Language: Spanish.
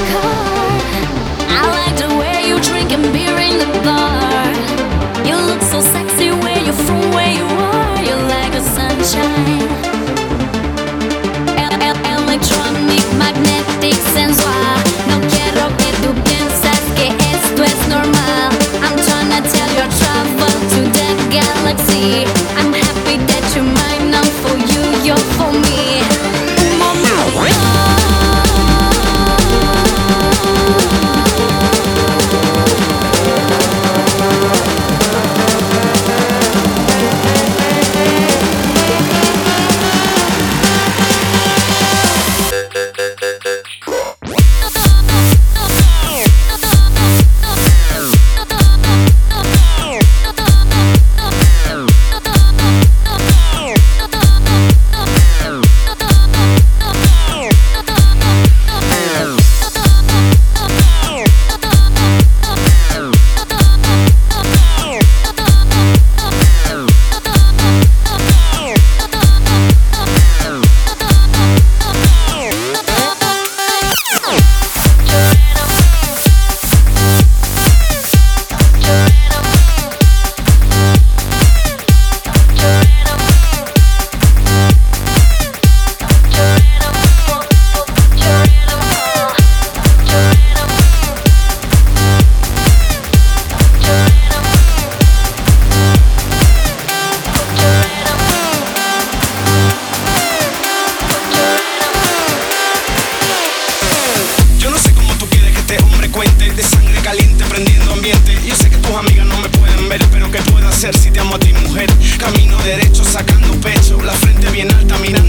I like the way you drink and beer in the bar. de sangre caliente prendiendo ambiente. Yo sé que tus amigas no me pueden ver, pero ¿qué puedo hacer si te amo a ti, mujer? Camino derecho, sacando pecho, la frente bien alta, mirando